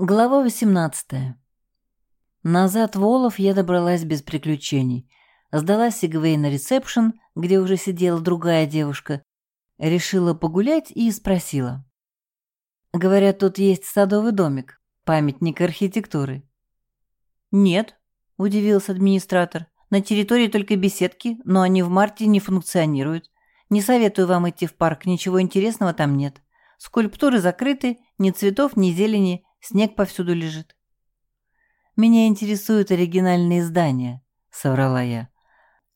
Глава 18. Назад в Олов я добралась без приключений. Сдала Сигвей на ресепшн, где уже сидела другая девушка. Решила погулять и спросила. Говорят, тут есть садовый домик, памятник архитектуры. «Нет», — удивился администратор, — «на территории только беседки, но они в марте не функционируют. Не советую вам идти в парк, ничего интересного там нет. Скульптуры закрыты, ни цветов, ни зелени, Снег повсюду лежит. «Меня интересуют оригинальные здания», — соврала я.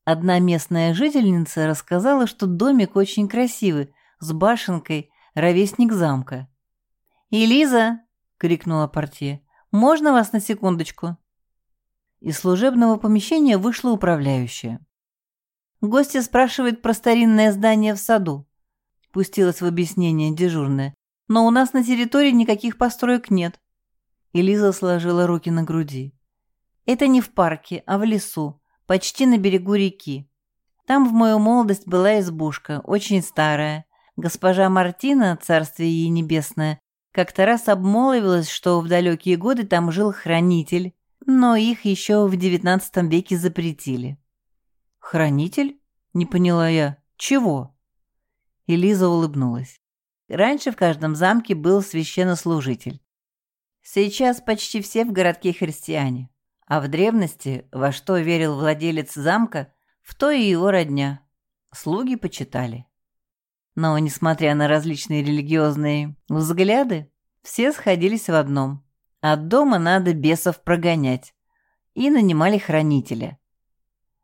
Одна местная жительница рассказала, что домик очень красивый, с башенкой, ровесник замка. «Элиза!» — крикнула портье. «Можно вас на секундочку?» Из служебного помещения вышла управляющая. «Гостья спрашивает про старинное здание в саду», — пустилась в объяснение дежурная но у нас на территории никаких построек нет». Элиза сложила руки на груди. «Это не в парке, а в лесу, почти на берегу реки. Там в мою молодость была избушка, очень старая. Госпожа Мартина, царствие ей небесное, как-то раз обмолвилась, что в далекие годы там жил хранитель, но их еще в девятнадцатом веке запретили». «Хранитель?» — не поняла я. «Чего?» Элиза улыбнулась. Раньше в каждом замке был священнослужитель. Сейчас почти все в городке христиане. А в древности, во что верил владелец замка, в то и его родня. Слуги почитали. Но, несмотря на различные религиозные взгляды, все сходились в одном. От дома надо бесов прогонять. И нанимали хранителя.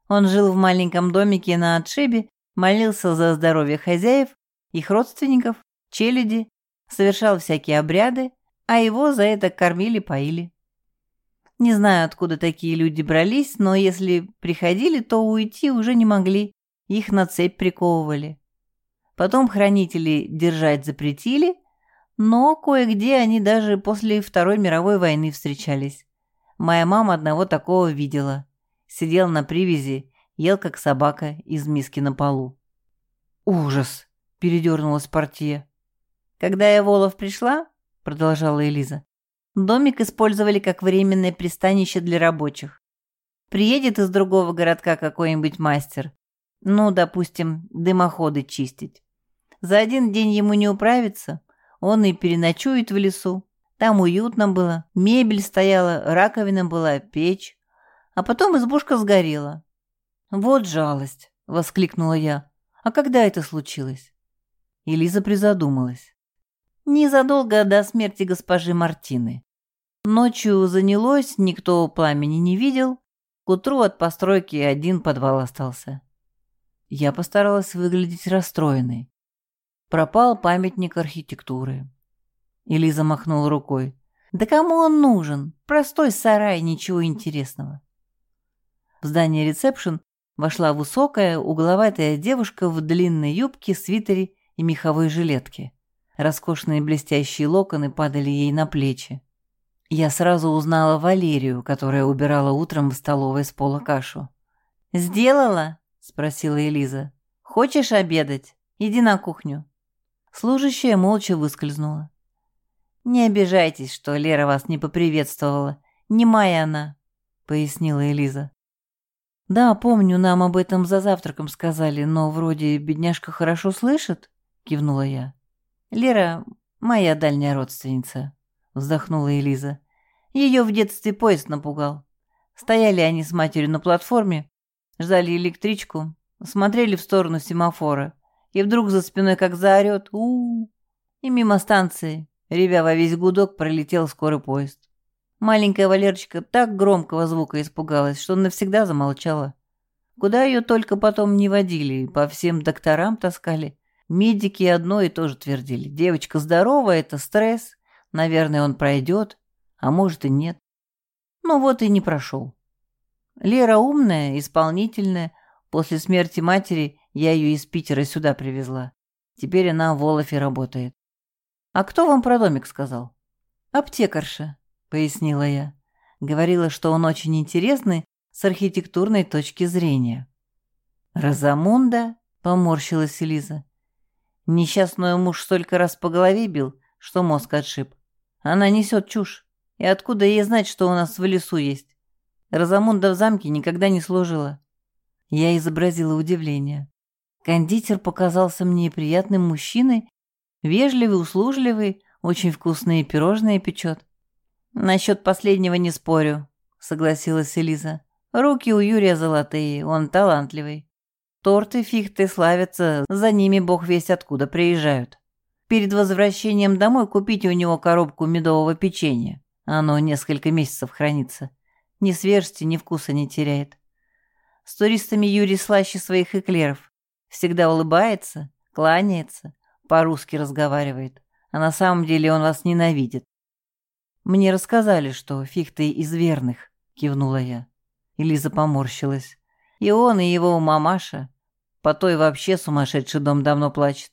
Он жил в маленьком домике на отшибе, молился за здоровье хозяев, их родственников челяди, совершал всякие обряды, а его за это кормили-поили. Не знаю, откуда такие люди брались, но если приходили, то уйти уже не могли, их на цепь приковывали. Потом хранители держать запретили, но кое-где они даже после Второй мировой войны встречались. Моя мама одного такого видела. Сидел на привязи, ел как собака из миски на полу. «Ужас!» — передернулась партия. «Когда я в Олов пришла, — продолжала Элиза, — домик использовали как временное пристанище для рабочих. Приедет из другого городка какой-нибудь мастер, ну, допустим, дымоходы чистить. За один день ему не управиться, он и переночует в лесу. Там уютно было, мебель стояла, раковина была, печь. А потом избушка сгорела. «Вот жалость!» — воскликнула я. «А когда это случилось?» Элиза призадумалась незадолго до смерти госпожи Мартины. Ночью занялось, никто пламени не видел. К утру от постройки один подвал остался. Я постаралась выглядеть расстроенной. Пропал памятник архитектуры. Элиза махнула рукой. «Да кому он нужен? Простой сарай, ничего интересного». В здание ресепшн вошла высокая, угловатая девушка в длинной юбке, свитере и меховой жилетке. Роскошные блестящие локоны падали ей на плечи. Я сразу узнала Валерию, которая убирала утром в столовой с пола кашу. «Сделала?» — спросила Элиза. «Хочешь обедать? Иди на кухню». Служащая молча выскользнула. «Не обижайтесь, что Лера вас не поприветствовала. Не моя она», — пояснила Элиза. «Да, помню, нам об этом за завтраком сказали, но вроде бедняжка хорошо слышит», — кивнула я. «Лера — моя дальняя родственница», — вздохнула Элиза. Ее в детстве поезд напугал. Стояли они с матерью на платформе, ждали электричку, смотрели в сторону семафора, и вдруг за спиной как заорет у, -у, -у И мимо станции, ревя во весь гудок, пролетел скорый поезд. Маленькая Валерочка так громкого звука испугалась, что навсегда замолчала. Куда ее только потом не водили, по всем докторам таскали. Медики одно и то же твердили. Девочка здорова, это стресс. Наверное, он пройдет, а может и нет. Ну вот и не прошел. Лера умная, исполнительная. После смерти матери я ее из Питера сюда привезла. Теперь она в Волофе работает. «А кто вам про домик сказал?» «Аптекарша», — пояснила я. Говорила, что он очень интересный с архитектурной точки зрения. «Розамунда?» — поморщилась Элиза. Несчастную муж столько раз по голове бил, что мозг отшиб. Она несет чушь. И откуда ей знать, что у нас в лесу есть? Розамунда в замке никогда не служила. Я изобразила удивление. Кондитер показался мне приятным мужчиной, вежливый, услужливый, очень вкусные пирожные печет. «Насчет последнего не спорю», — согласилась Элиза. «Руки у Юрия золотые, он талантливый. Торты фихты славятся, за ними бог весть откуда приезжают. Перед возвращением домой купите у него коробку медового печенья. Оно несколько месяцев хранится. Ни свежести, ни вкуса не теряет. С туристами Юрий слаще своих эклеров. Всегда улыбается, кланяется, по-русски разговаривает. А на самом деле он вас ненавидит. Мне рассказали, что фихты из верных, кивнула я. И Лиза поморщилась. И он, и его мамаша. По той вообще сумасшедший дом давно плачет.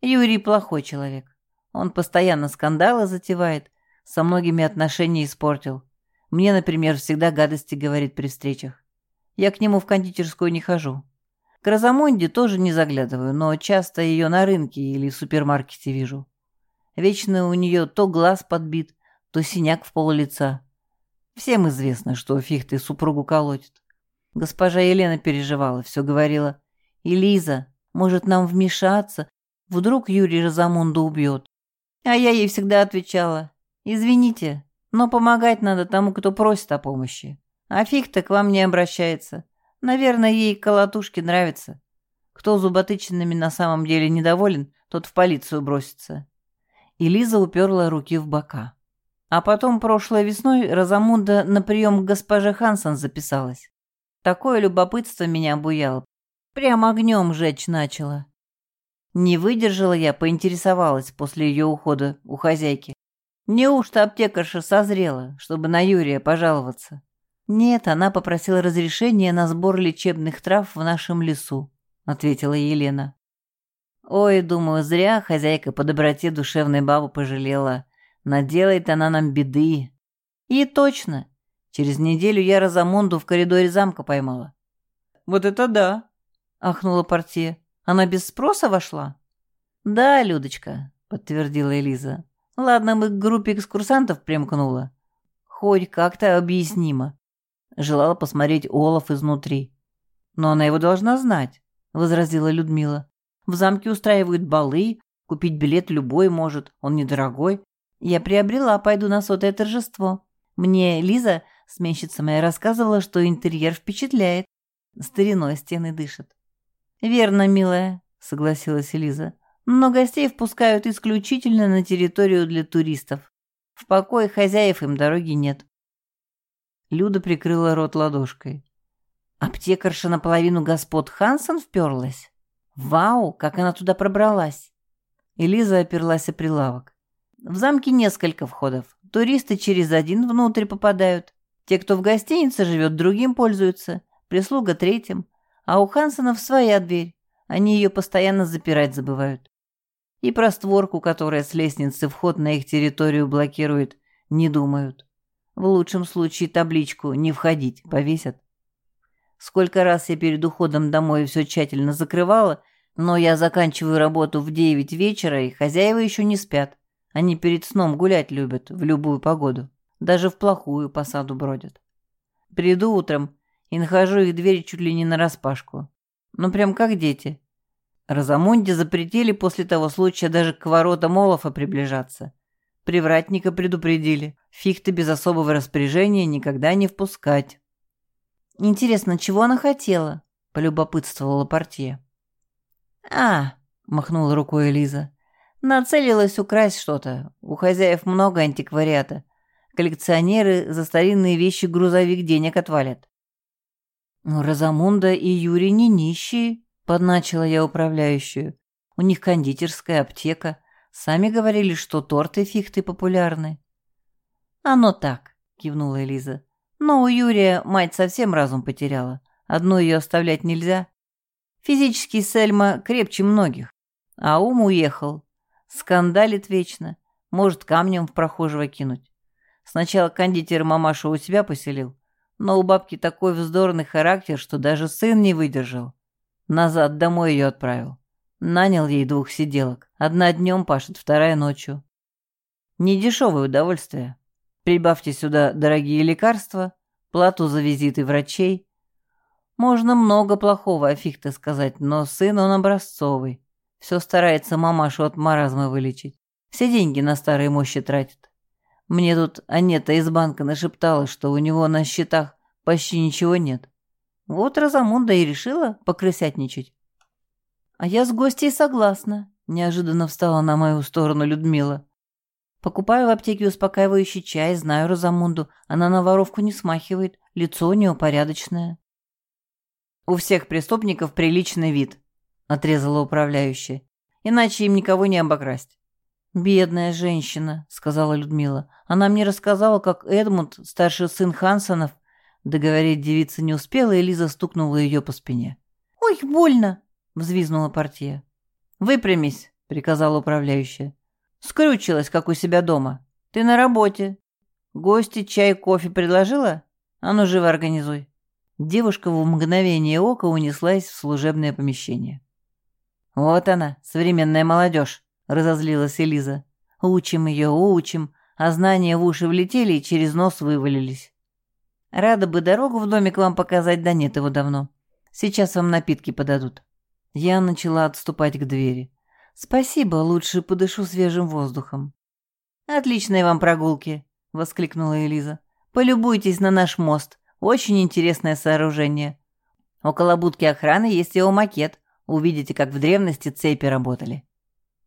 Юрий плохой человек. Он постоянно скандалы затевает, со многими отношения испортил. Мне, например, всегда гадости говорит при встречах. Я к нему в кондитерскую не хожу. К Розамонде тоже не заглядываю, но часто ее на рынке или в супермаркете вижу. Вечно у нее то глаз подбит, то синяк в пол лица. Всем известно, что фиг ты супругу колотит. Госпожа Елена переживала, все говорила. «Элиза, может нам вмешаться? Вдруг Юрий Розамунду убьет?» А я ей всегда отвечала. «Извините, но помогать надо тому, кто просит о помощи. А фиг-то к вам не обращается. Наверное, ей колотушки нравятся. Кто зуботычинами на самом деле недоволен, тот в полицию бросится». И уперла руки в бока. А потом прошлой весной Розамунда на прием к госпоже Хансон записалась. Такое любопытство меня обуяло. Прям огнем жечь начала. Не выдержала я, поинтересовалась после ее ухода у хозяйки. Неужто аптекарша созрела, чтобы на Юрия пожаловаться? Нет, она попросила разрешения на сбор лечебных трав в нашем лесу, ответила Елена. Ой, думаю, зря хозяйка по доброте душевной бабу пожалела. Наделает она нам беды. И точно, Через неделю я Розамунду в коридоре замка поймала. «Вот это да!» — ахнула портье. «Она без спроса вошла?» «Да, Людочка», — подтвердила Элиза. «Ладно, мы к группе экскурсантов примкнула. Хоть как-то объяснимо. Желала посмотреть Олаф изнутри. Но она его должна знать», — возразила Людмила. «В замке устраивают балы, купить билет любой может, он недорогой. Я приобрела, пойду на сотое торжество. Мне Лиза Сменщица моя рассказывала, что интерьер впечатляет. Стариной стены дышат. «Верно, милая», — согласилась Элиза. «Но гостей впускают исключительно на территорию для туристов. В покое хозяев им дороги нет». Люда прикрыла рот ладошкой. Аптекарша наполовину господ Хансен вперлась? Вау, как она туда пробралась! Элиза оперлась о прилавок. В замке несколько входов. Туристы через один внутрь попадают. Те, кто в гостинице живет, другим пользуются, прислуга третьим, а у Хансонов своя дверь, они ее постоянно запирать забывают. И про створку, которая с лестницы вход на их территорию блокирует, не думают. В лучшем случае табличку «Не входить» повесят. Сколько раз я перед уходом домой все тщательно закрывала, но я заканчиваю работу в девять вечера, и хозяева еще не спят. Они перед сном гулять любят в любую погоду. Даже в плохую посаду бродят. Приду утром и нахожу их двери чуть ли не нараспашку. Ну, прям как дети. Розамунде запретили после того случая даже к воротам Олафа приближаться. Привратника предупредили. Фиг без особого распоряжения никогда не впускать. «Интересно, чего она хотела?» — полюбопытствовала портье. «А!» — махнула рукой Элиза. «Нацелилась украсть что-то. У хозяев много антиквариата. Коллекционеры за старинные вещи грузовик денег отвалят. «Ну, Розамунда и Юрий не нищие», — подначила я управляющую. «У них кондитерская аптека. Сами говорили, что торты фихты популярны». «Оно так», — кивнула Элиза. «Но у Юрия мать совсем разум потеряла. Одну ее оставлять нельзя. Физически Сельма крепче многих. А ум уехал. Скандалит вечно. Может камнем в прохожего кинуть. Сначала кондитер мамашу у себя поселил, но у бабки такой вздорный характер, что даже сын не выдержал. Назад домой ее отправил. Нанял ей двух сиделок. Одна днем пашет, вторая ночью. Недешевое удовольствие. Прибавьте сюда дорогие лекарства, плату за визиты врачей. Можно много плохого о Фихте сказать, но сын он образцовый. Все старается мамашу от маразма вылечить. Все деньги на старые мощи тратит. Мне тут Анета из банка нашептала, что у него на счетах почти ничего нет. Вот Розамунда и решила покрысятничать. А я с гостей согласна, неожиданно встала на мою сторону Людмила. Покупаю в аптеке успокаивающий чай, знаю Розамунду, она на воровку не смахивает, лицо у нее порядочное. У всех преступников приличный вид, отрезала управляющая, иначе им никого не обокрасть. «Бедная женщина», — сказала Людмила. «Она мне рассказала, как Эдмунд, старший сын Хансонов, Договорить девица не успела, и Лиза стукнула ее по спине. «Ой, больно!» — взвизнула партия. «Выпрямись», — приказала управляющая. «Скрючилась, как у себя дома. Ты на работе. Гости чай, кофе предложила? А ну, живо организуй». Девушка в мгновение ока унеслась в служебное помещение. «Вот она, современная молодежь», — разозлилась Элиза. «Учим ее, учим, а знания в уши влетели и через нос вывалились». Рада бы дорогу в домик вам показать, да нет его давно. Сейчас вам напитки подадут». Я начала отступать к двери. «Спасибо, лучше подышу свежим воздухом». «Отличной вам прогулки», — воскликнула Элиза. «Полюбуйтесь на наш мост. Очень интересное сооружение. Около будки охраны есть его макет. Увидите, как в древности цепи работали».